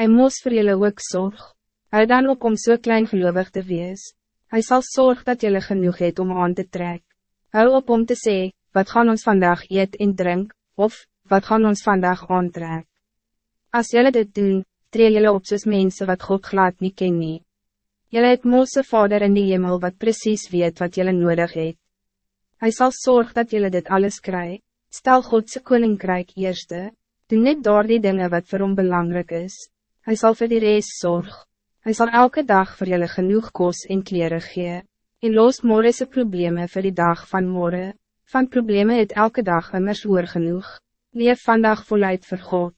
Hij moest voor jullie ook zorg. Hij dan ook om zo klein gelovig te wees. Hij zal zorgen dat jullie genoeg het om aan te trekken. Hou op om te zeggen, wat gaan ons vandaag eet en drink, of, wat gaan ons vandaag aantrek. Als jullie dit doen, tree jullie op soos mense wat God glad niet ken nie. Jylle het Mose vader in die hemel wat precies weet wat jullie nodig het. Hij zal zorgen dat jullie dit alles krijgen. Stel Godse koninkrijk eerste. Doe net door die dingen wat voor hom belangrijk is. Hij zal voor die reis zorg. Hij zal elke dag voor jullie genoeg koos en kleren gee. En los morgense problemen voor die dag van morgen. Van problemen het elke dag immers oor genoeg. Leef vandaag voluit voor God.